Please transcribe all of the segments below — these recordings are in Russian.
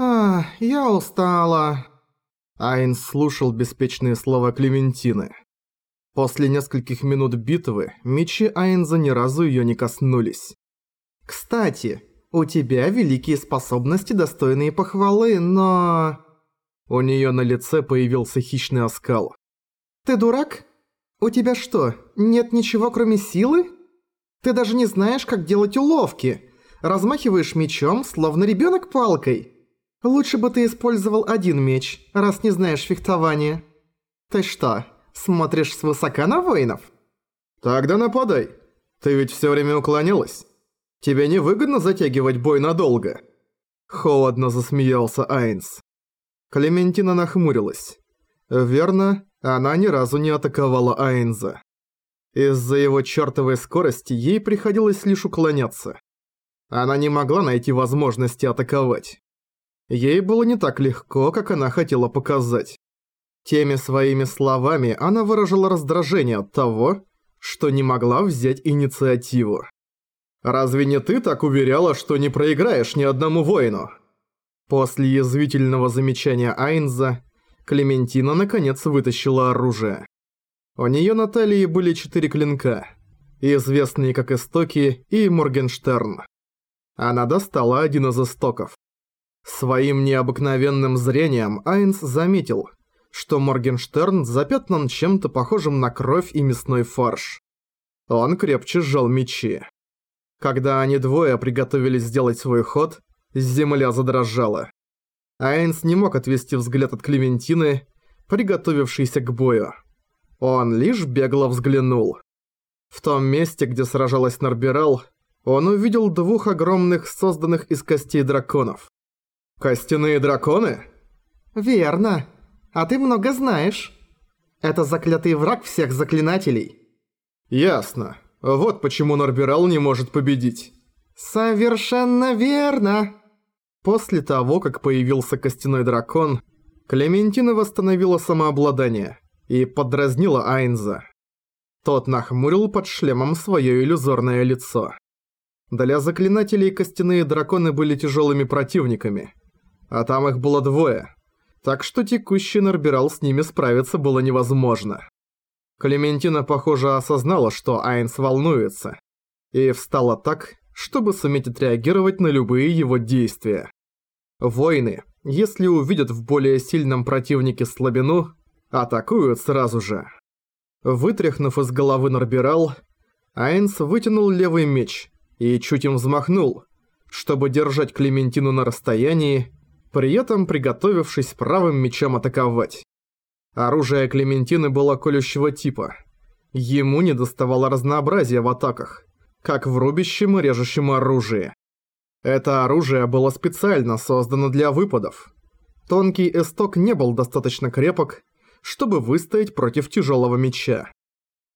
«А, я устала». Айнс слушал беспечные слова Клементины. После нескольких минут битвы мечи Айнза ни разу её не коснулись. «Кстати, у тебя великие способности, достойные похвалы, но...» У неё на лице появился хищный оскал. «Ты дурак? У тебя что, нет ничего кроме силы? Ты даже не знаешь, как делать уловки. Размахиваешь мечом, словно ребёнок палкой. Лучше бы ты использовал один меч, раз не знаешь фехтования. Ты что, смотришь свысока на воинов?» «Тогда нападай. Ты ведь всё время уклонилась. Тебе невыгодно затягивать бой надолго?» Холодно засмеялся Айнс. Клементина нахмурилась. Верно, она ни разу не атаковала Айнза. Из-за его чертовой скорости ей приходилось лишь уклоняться. Она не могла найти возможности атаковать. Ей было не так легко, как она хотела показать. Теми своими словами она выражала раздражение от того, что не могла взять инициативу. «Разве не ты так уверяла, что не проиграешь ни одному воину?» После язвительного замечания Айнза, Клементина наконец вытащила оружие. У неё на талии были четыре клинка, известные как Истоки и Моргенштерн. Она достала один из истоков. Своим необыкновенным зрением Айнс заметил, что Моргенштерн запятнан чем-то похожим на кровь и мясной фарш. Он крепче сжал мечи. Когда они двое приготовились сделать свой ход, земля задрожала. Айнс не мог отвести взгляд от Клементины, приготовившейся к бою. Он лишь бегло взглянул. В том месте, где сражалась Нарбирал, он увидел двух огромных, созданных из костей драконов. «Костяные драконы?» «Верно. А ты много знаешь. Это заклятый враг всех заклинателей». «Ясно. Вот почему Норбирал не может победить. Совершенно верно. После того, как появился костяной дракон, Клементина восстановила самообладание и подразнила Айнза. Тот нахмурил под шлемом свое иллюзорное лицо. Для заклинателей костяные драконы были тяжелыми противниками, а там их было двое, так что текущий Норбирал с ними справиться было невозможно. Клементина, похоже, осознала, что Айнс волнуется, и встала так, чтобы суметь отреагировать на любые его действия. Воины, если увидят в более сильном противнике слабину, атакуют сразу же. Вытряхнув из головы Норбирал, Айнс вытянул левый меч и чуть им взмахнул, чтобы держать Клементину на расстоянии, при этом приготовившись правым мечом атаковать. Оружие Клементины было колющего типа. Ему не доставало разнообразия в атаках, как в рубящем и режущем оружии. Это оружие было специально создано для выпадов. Тонкий эсток не был достаточно крепок, чтобы выстоять против тяжелого меча.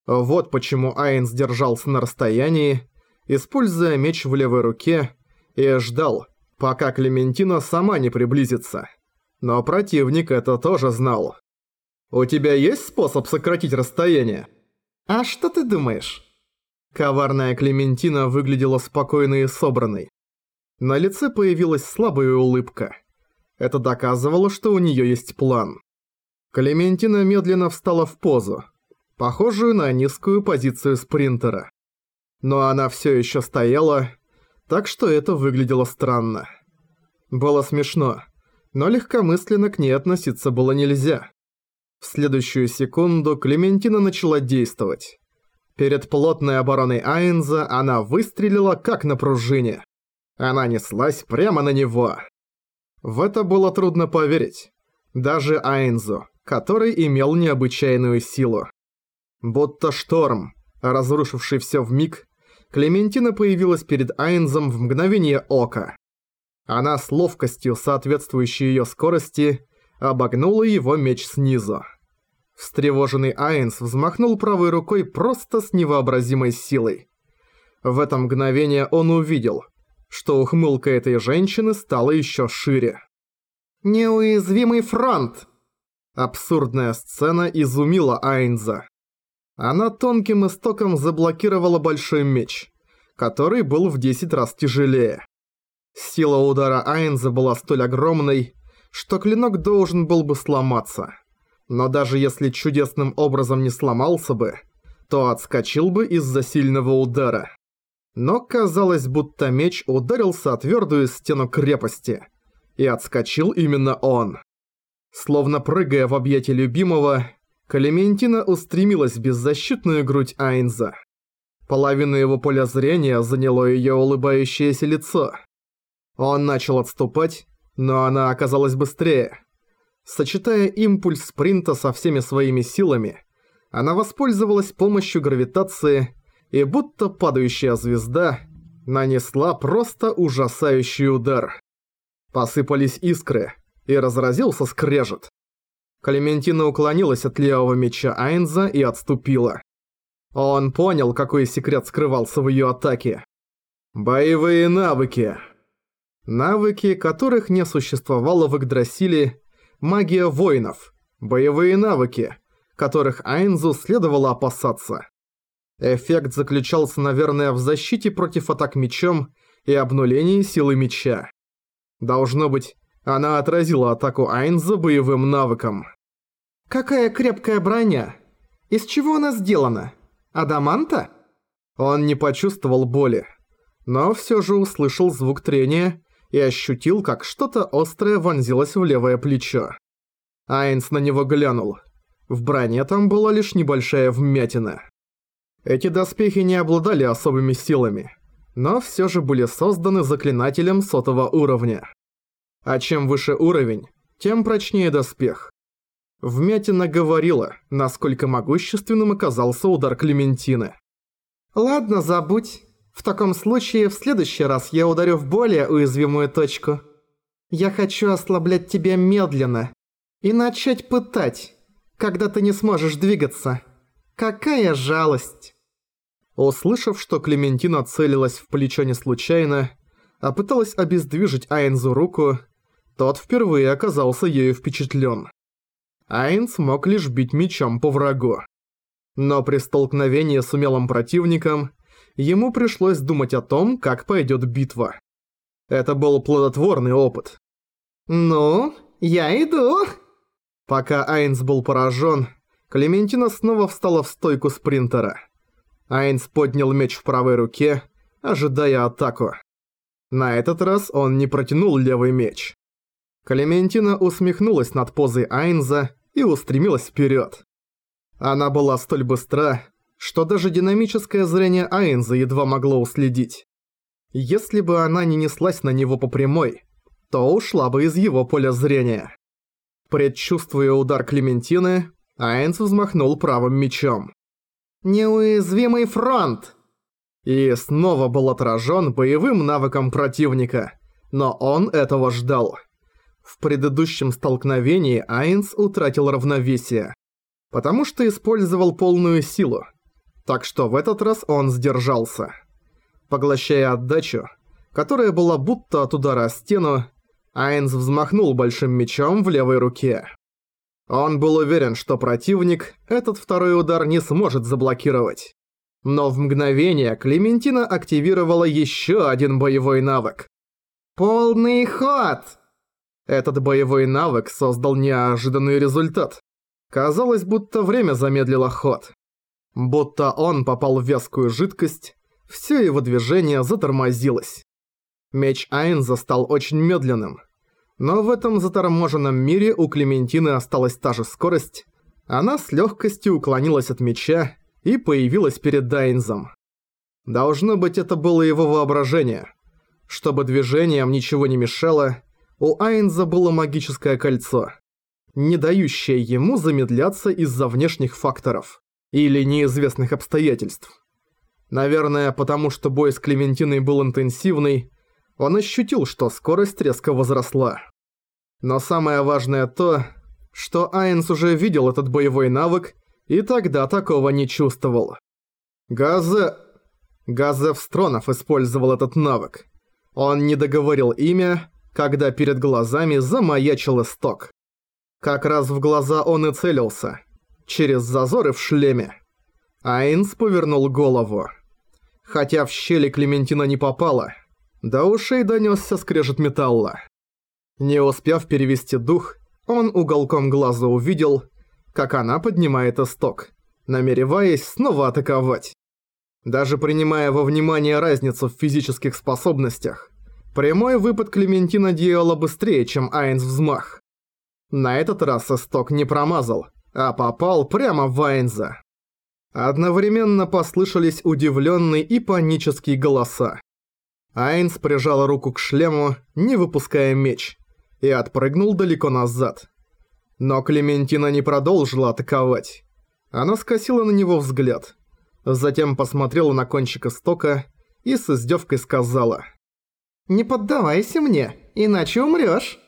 Вот почему Айнс держался на расстоянии, используя меч в левой руке, и ждал, пока Клементина сама не приблизится. Но противник это тоже знал. «У тебя есть способ сократить расстояние?» «А что ты думаешь?» Коварная Клементина выглядела спокойной и собранной. На лице появилась слабая улыбка. Это доказывало, что у неё есть план. Клементина медленно встала в позу, похожую на низкую позицию спринтера. Но она всё ещё стояла, так что это выглядело странно. Было смешно, но легкомысленно к ней относиться было нельзя. В следующую секунду Клементина начала действовать. Перед плотной обороной Айнза она выстрелила как на пружине. Она неслась прямо на него. В это было трудно поверить. Даже Айнзу, который имел необычайную силу. Будто шторм, разрушивший всё в миг, Клементина появилась перед Айнзом в мгновение ока. Она с ловкостью, соответствующей её скорости, обогнула его меч снизу. Встревоженный Айнс взмахнул правой рукой просто с невообразимой силой. В это мгновение он увидел, что ухмылка этой женщины стала еще шире. «Неуязвимый фронт!» Абсурдная сцена изумила Айнза. Она тонким истоком заблокировала большой меч, который был в 10 раз тяжелее. Сила удара Айнза была столь огромной, что клинок должен был бы сломаться. Но даже если чудесным образом не сломался бы, то отскочил бы из-за сильного удара. Но казалось, будто меч ударился о твердую стену крепости. И отскочил именно он. Словно прыгая в объятия любимого, Калементина устремилась в беззащитную грудь Айнза. Половину его поля зрения заняло ее улыбающееся лицо. Он начал отступать, но она оказалась быстрее. Сочетая импульс спринта со всеми своими силами, она воспользовалась помощью гравитации и будто падающая звезда нанесла просто ужасающий удар. Посыпались искры, и разразился скрежет. Клементина уклонилась от левого меча Айнза и отступила. Он понял, какой секрет скрывался в ее атаке. Боевые навыки. Навыки, которых не существовало в Игдрасиле, магия воинов, боевые навыки, которых Айнзу следовало опасаться. Эффект заключался, наверное, в защите против атак мечом и обнулении силы меча. Должно быть, она отразила атаку Айнза боевым навыком. «Какая крепкая броня! Из чего она сделана? Адаманта?» Он не почувствовал боли, но все же услышал звук трения и ощутил, как что-то острое вонзилось в левое плечо. Айнс на него глянул. В броне там была лишь небольшая вмятина. Эти доспехи не обладали особыми силами, но все же были созданы заклинателем сотого уровня. А чем выше уровень, тем прочнее доспех. Вмятина говорила, насколько могущественным оказался удар Клементины. «Ладно, забудь. В таком случае в следующий раз я ударю в более уязвимую точку. Я хочу ослаблять тебя медленно и начать пытать, когда ты не сможешь двигаться. Какая жалость!» Услышав, что Клементина целилась в плечо не случайно, а пыталась обездвижить Айнзу руку, тот впервые оказался ею впечатлен. Айнс мог лишь бить мечом по врагу. Но при столкновении с умелым противником ему пришлось думать о том, как пойдет битва. Это был плодотворный опыт. «Ну, я иду!» Пока Айнс был поражен, Клементина снова встала в стойку спринтера. Айнс поднял меч в правой руке, ожидая атаку. На этот раз он не протянул левый меч. Клементина усмехнулась над позой Айнза и устремилась вперед. Она была столь быстра, что даже динамическое зрение Айнза едва могло уследить. Если бы она не неслась на него по прямой, то ушла бы из его поля зрения. Предчувствуя удар Клементины, Айнс взмахнул правым мечом. «Неуязвимый фронт!» И снова был отражен боевым навыком противника, но он этого ждал. В предыдущем столкновении Айнс утратил равновесие, потому что использовал полную силу, так что в этот раз он сдержался. Поглощая отдачу, которая была будто от удара о стену, Айнс взмахнул большим мечом в левой руке. Он был уверен, что противник этот второй удар не сможет заблокировать. Но в мгновение Клементина активировала еще один боевой навык. «Полный ход!» Этот боевой навык создал неожиданный результат. Казалось, будто время замедлило ход. Будто он попал в вязкую жидкость, все его движение затормозилось. Меч Айнза стал очень медленным. Но в этом заторможенном мире у Клементины осталась та же скорость. Она с легкостью уклонилась от меча и появилась перед Дайнзом. Должно быть, это было его воображение. Чтобы движениям ничего не мешало, у Айнза было магическое кольцо, не дающее ему замедляться из-за внешних факторов или неизвестных обстоятельств. Наверное, потому что бой с Клементиной был интенсивный, он ощутил, что скорость резко возросла. Но самое важное то, что Айнс уже видел этот боевой навык и тогда такого не чувствовал. Газе... Газев Стронов использовал этот навык. Он не договорил имя, когда перед глазами замаячил исток. Как раз в глаза он и целился, через зазоры в шлеме. Айнс повернул голову. Хотя в щели Клементина не попала, До ушей донёсся скрежет металла. Не успев перевести дух, он уголком глаза увидел, как она поднимает исток, намереваясь снова атаковать. Даже принимая во внимание разницу в физических способностях, прямой выпад Клементина делала быстрее, чем Айнс взмах. На этот раз исток не промазал, а попал прямо в Айнза. Одновременно послышались удивленные и панические голоса. Айнс прижал руку к шлему, не выпуская меч, и отпрыгнул далеко назад. Но Клементина не продолжила атаковать. Она скосила на него взгляд. Затем посмотрела на кончик истока и с издевкой сказала. «Не поддавайся мне, иначе умрёшь».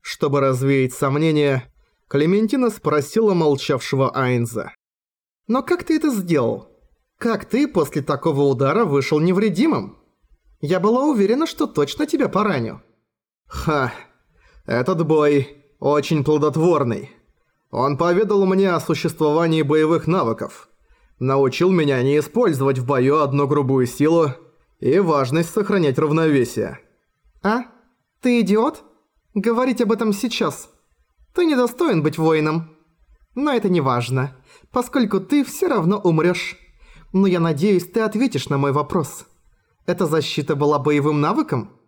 Чтобы развеять сомнения, Клементина спросила молчавшего Айнза. «Но как ты это сделал? Как ты после такого удара вышел невредимым? Я была уверена, что точно тебя пораню». «Ха, этот бой очень плодотворный. Он поведал мне о существовании боевых навыков. Научил меня не использовать в бою одну грубую силу и важность сохранять равновесие». «А? Ты идиот? Говорить об этом сейчас. Ты недостоин быть воином. Но это не важно, поскольку ты все равно умрешь. Но я надеюсь, ты ответишь на мой вопрос. Эта защита была боевым навыком?»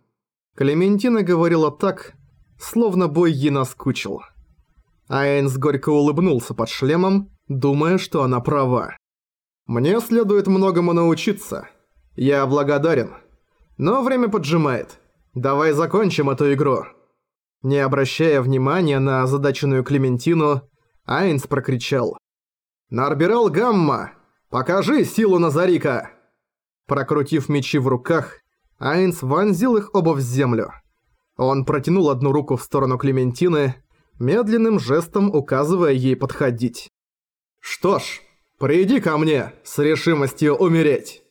Клементина говорила так, словно бой ей наскучил. Айнс горько улыбнулся под шлемом, думая, что она права. «Мне следует многому научиться. Я благодарен. Но время поджимает. Давай закончим эту игру». Не обращая внимания на озадаченную Клементину, Айнс прокричал. «Нарбирал Гамма! Покажи силу Назарика!» Прокрутив мечи в руках, Айнс вонзил их оба в землю. Он протянул одну руку в сторону Клементины, медленным жестом указывая ей подходить. «Что ж, приди ко мне с решимостью умереть!»